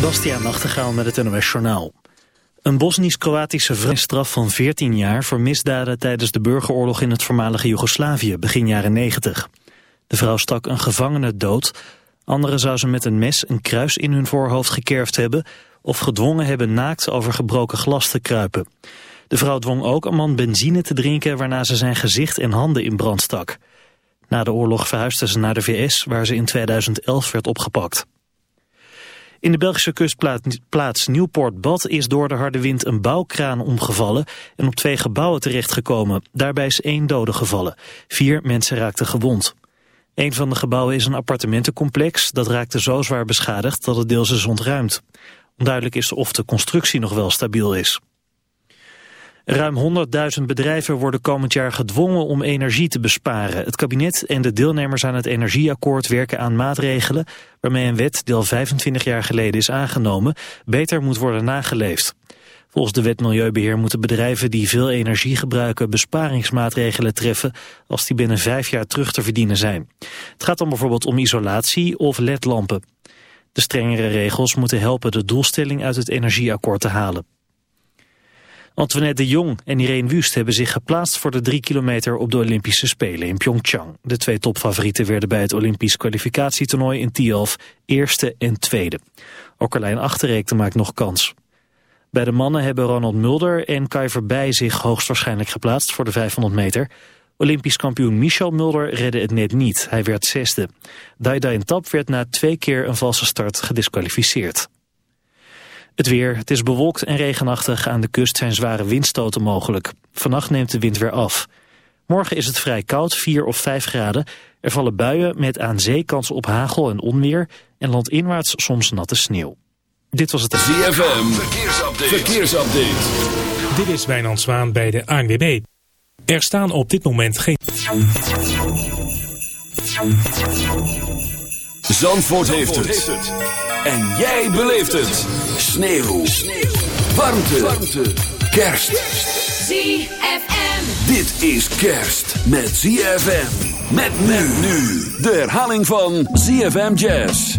Bastiaan Nachtegaal met het NOS Journaal. Een Bosnisch-Kroatische vrijstraf van 14 jaar voor misdaden tijdens de burgeroorlog in het voormalige Joegoslavië begin jaren 90. De vrouw stak een gevangene dood. Anderen zou ze met een mes een kruis in hun voorhoofd gekerfd hebben of gedwongen hebben naakt over gebroken glas te kruipen. De vrouw dwong ook een man benzine te drinken waarna ze zijn gezicht en handen in brand stak. Na de oorlog verhuisde ze naar de VS waar ze in 2011 werd opgepakt. In de Belgische kustplaats Nieuwpoort-Bad is door de harde wind een bouwkraan omgevallen en op twee gebouwen terechtgekomen. Daarbij is één dode gevallen. Vier mensen raakten gewond. Een van de gebouwen is een appartementencomplex. Dat raakte zo zwaar beschadigd dat het deels is ontruimd. Onduidelijk is of de constructie nog wel stabiel is. Ruim 100.000 bedrijven worden komend jaar gedwongen om energie te besparen. Het kabinet en de deelnemers aan het energieakkoord werken aan maatregelen... waarmee een wet, die al 25 jaar geleden is aangenomen, beter moet worden nageleefd. Volgens de wet Milieubeheer moeten bedrijven die veel energie gebruiken... besparingsmaatregelen treffen als die binnen vijf jaar terug te verdienen zijn. Het gaat dan bijvoorbeeld om isolatie of ledlampen. De strengere regels moeten helpen de doelstelling uit het energieakkoord te halen. Antoinette de Jong en Irene Wust hebben zich geplaatst voor de drie kilometer op de Olympische Spelen in Pyeongchang. De twee topfavorieten werden bij het Olympisch kwalificatietoernooi in Tialf eerste en tweede. Ook Carlijn Achterreekte maakt nog kans. Bij de mannen hebben Ronald Mulder en Kai Verbij zich hoogstwaarschijnlijk geplaatst voor de 500 meter. Olympisch kampioen Michel Mulder redde het net niet. Hij werd zesde. Dai Tap werd na twee keer een valse start gedisqualificeerd. Het weer. Het is bewolkt en regenachtig. Aan de kust zijn zware windstoten mogelijk. Vannacht neemt de wind weer af. Morgen is het vrij koud, 4 of 5 graden. Er vallen buien met aan zee kans op hagel en onweer. En landinwaarts soms natte sneeuw. Dit was het... ZFM. Verkeersupdate. Verkeersupdate. Dit is Wijnand Zwaan bij de ANWB. Er staan op dit moment geen... Zandvoort, heeft, het. En jij beleeft het. Sneeuw. Sneeuw. Warmte. Warmte. Kerst. ZFM. Dit is kerst met ZFM. Met men nu. De herhaling van ZFM Jazz.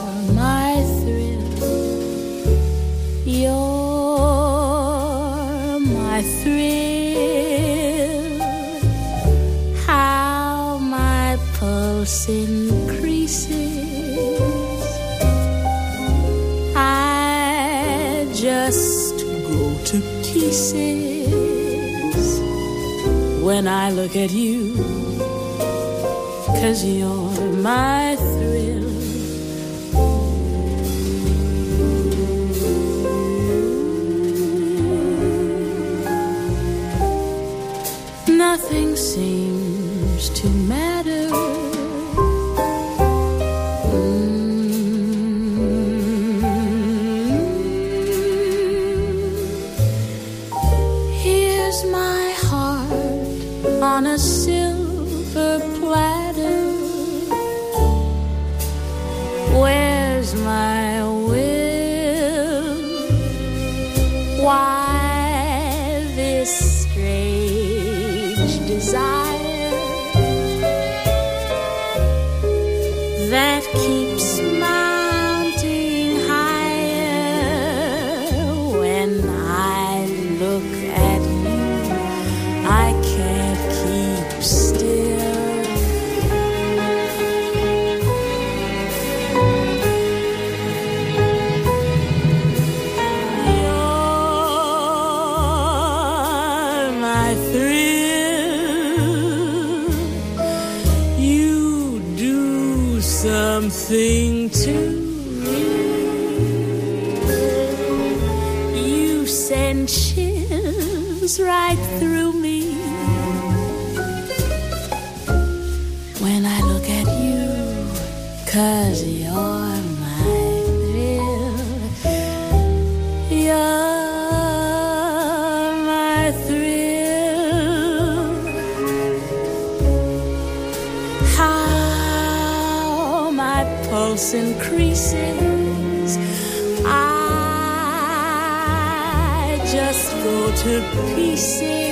when I look at you. Cause you're my something to me. You send chills right through me increases. I just go to pieces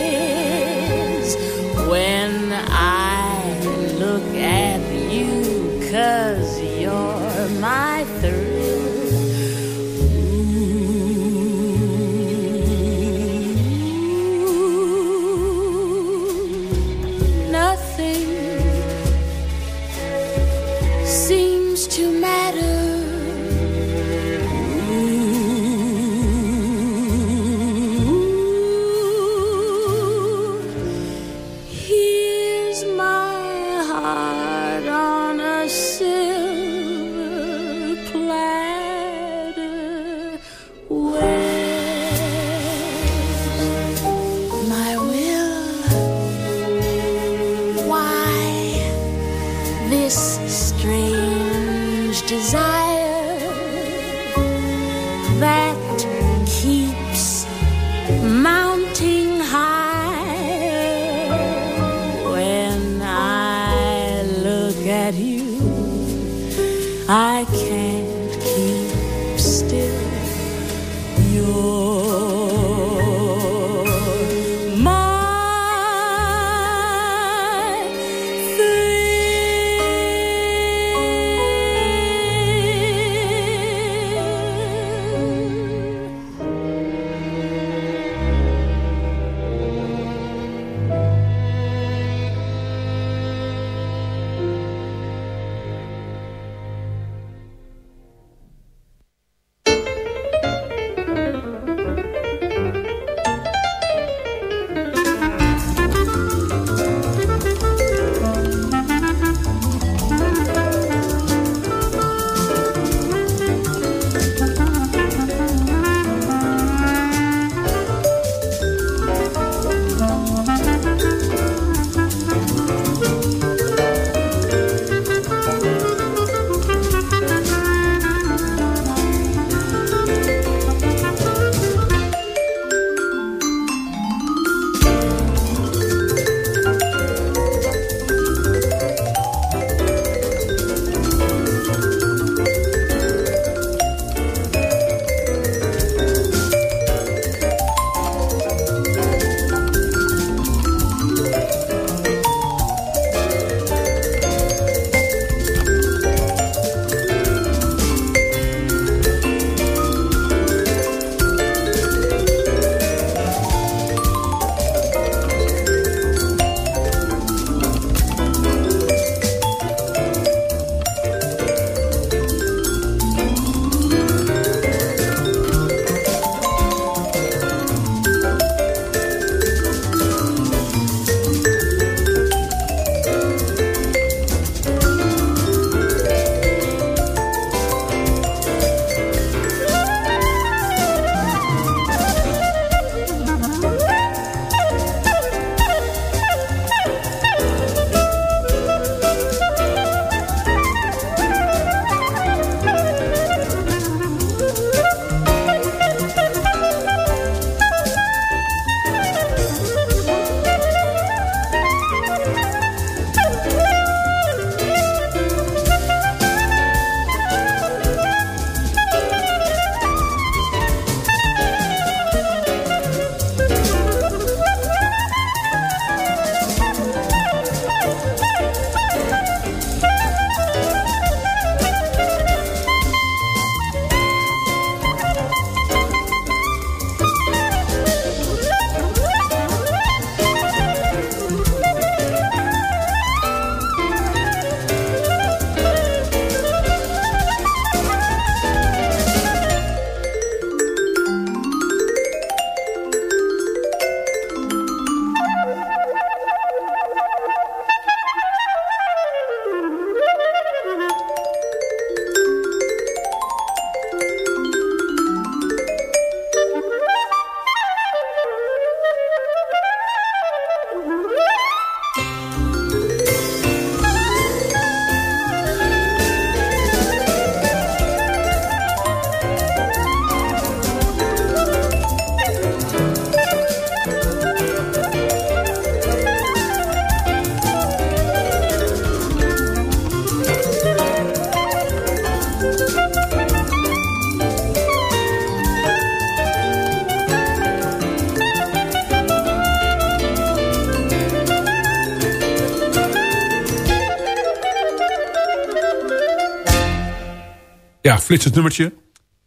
Ja, flitsend nummertje.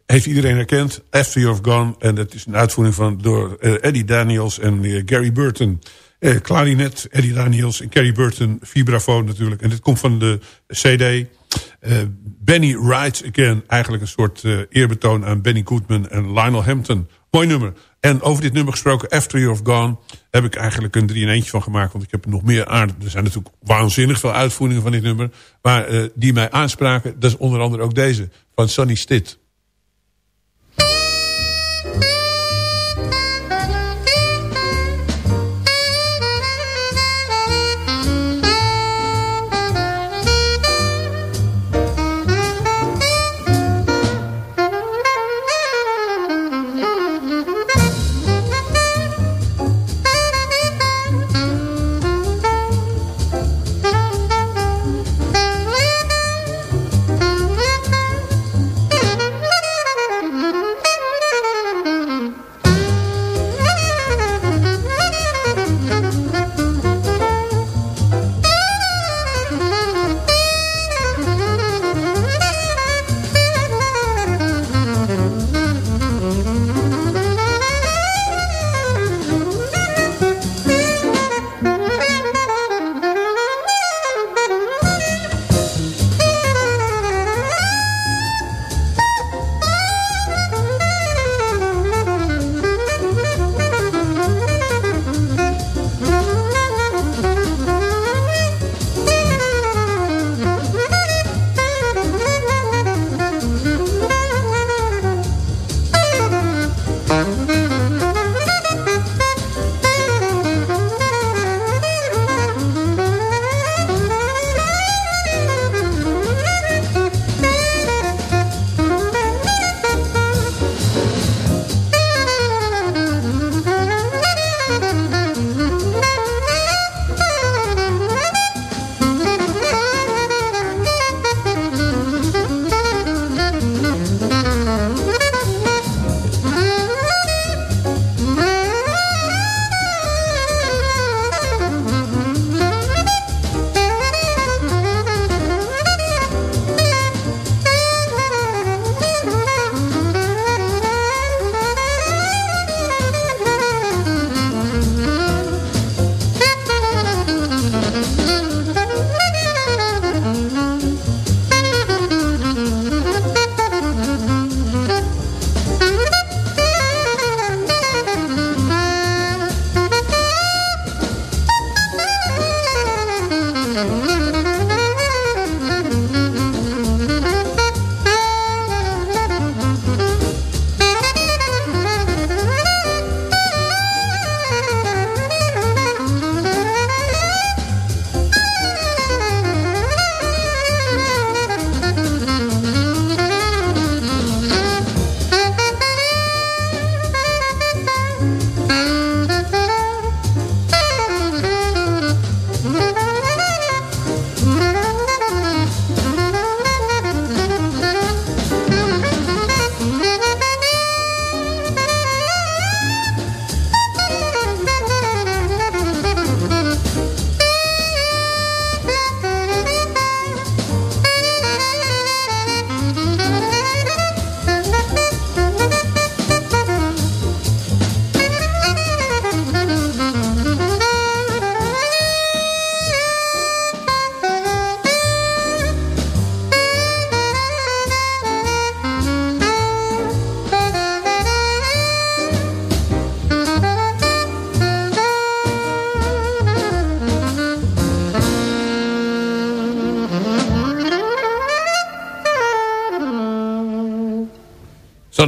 Heeft iedereen herkend. After You've Gone. En dat is een uitvoering van door eh, Eddie Daniels en Gary Burton. Eh, klarinet, Eddie Daniels en Gary Burton. Vibrafoon natuurlijk. En dit komt van de CD. Eh, Benny Rides Again. Eigenlijk een soort eerbetoon aan Benny Goodman en Lionel Hampton. Mooi nummer. En over dit nummer gesproken, After You've Gone... heb ik eigenlijk een 3 in eentje van gemaakt. Want ik heb nog meer aan. Er zijn natuurlijk waanzinnig veel uitvoeringen van dit nummer. Maar die mij aanspraken, dat is onder andere ook deze. Van Sonny Stitt.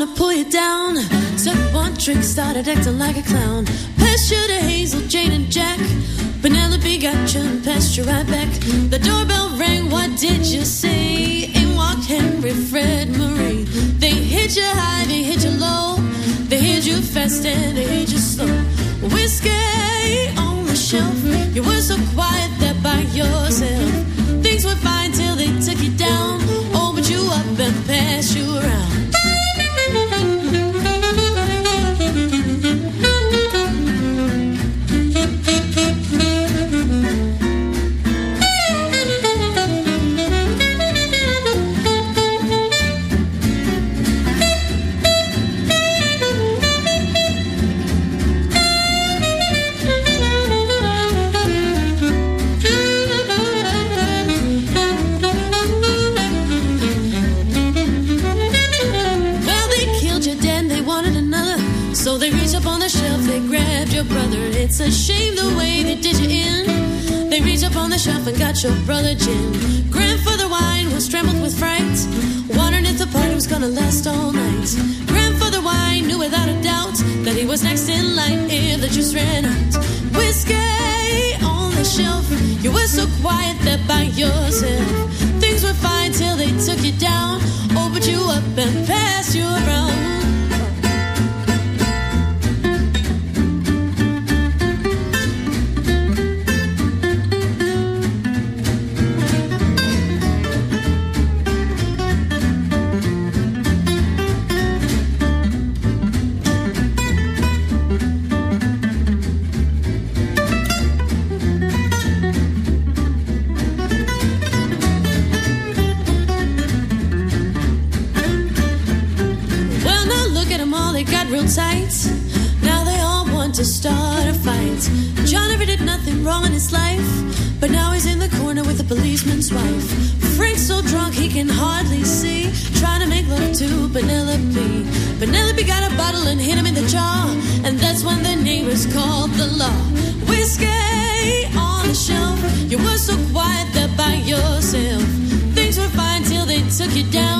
One to pull you down. Took one trick, started acting like a clown. Passed you to Hazel, Jane, and Jack. Penelope got you and passed you right back. The doorbell rang, what did you say? In walked Henry, Fred, Marie. They hit you high, they hit you low. They hit you fast and they hit you slow. Whiskey on the shelf. You were so quiet there by yourself. Things were fine till they took you down. Oh, Opened you up and passed you around. It's a shame the way they did you in. They reached up on the shelf and got your brother gin. Grandfather wine was trembled with fright, wondering if the party was gonna last all night. Grandfather wine knew without a doubt that he was next in line if the juice ran out. Whiskey on the shelf, you were so quiet there by yourself. Things were fine till they took you down, opened you up and passed you around. Can hardly see. Trying to make love to Penelope. Penelope got a bottle and hit him in the jaw. And that's when the neighbors called the law. Whiskey on the shelf. You were so quiet there by yourself. Things were fine till they took you down.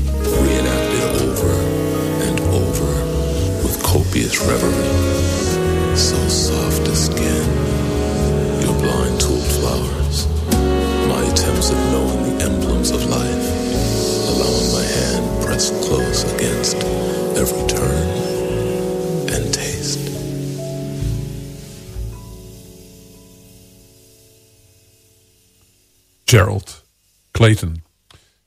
reverie. So soft skin, your blind tooled flowers. My attempts at knowing the emblems of life, allowing my hand pressed close against every turn and taste. Gerald Clayton.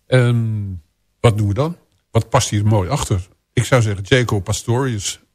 En wat doen we dan? Wat past hier mooi achter? Ik zou zeggen Jaco Pastorius.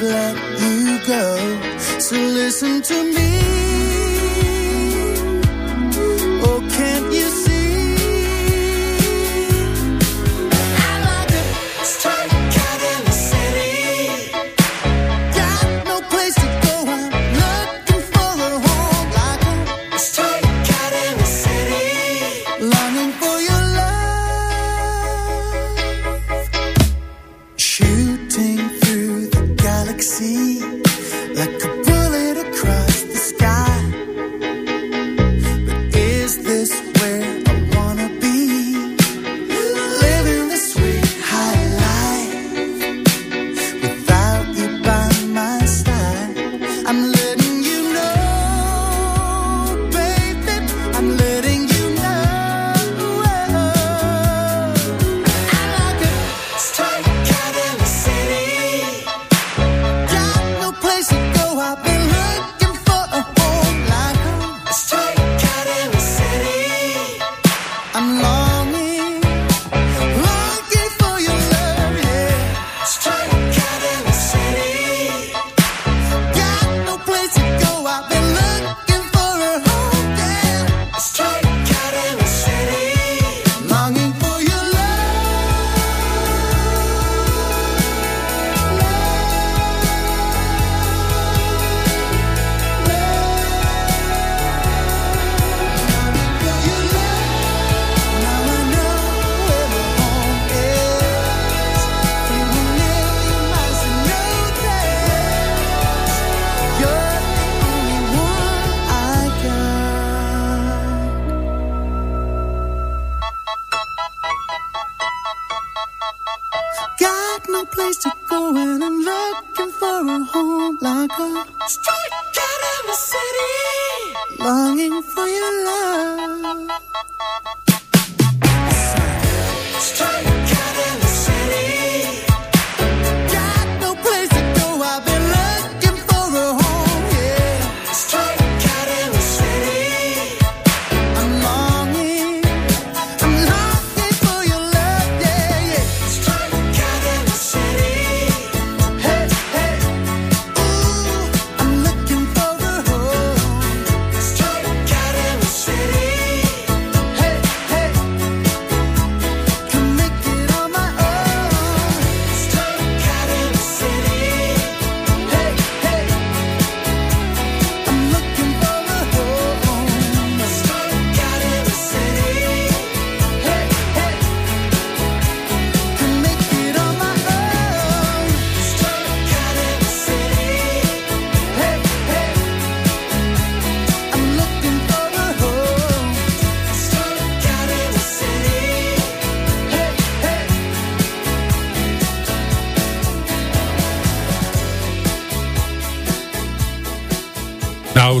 Have let you go. So listen to me. Place to go and I'm looking for a home like a stray cat in the city, longing for your love.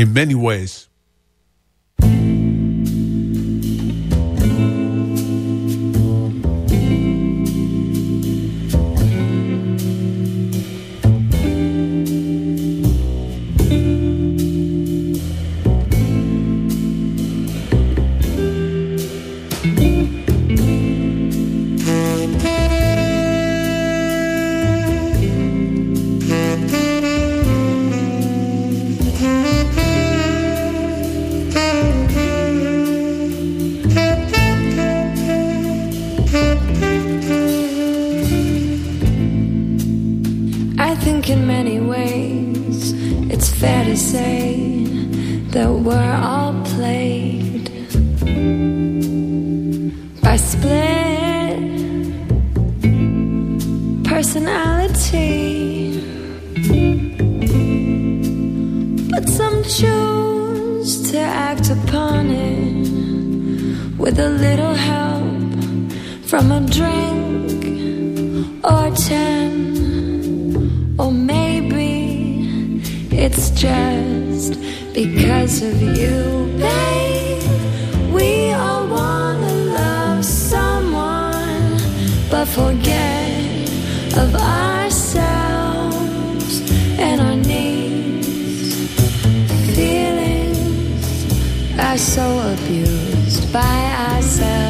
In many ways. Or maybe it's just because of you, babe. We all wanna love someone, but forget of ourselves and our needs. Feelings are so abused by ourselves.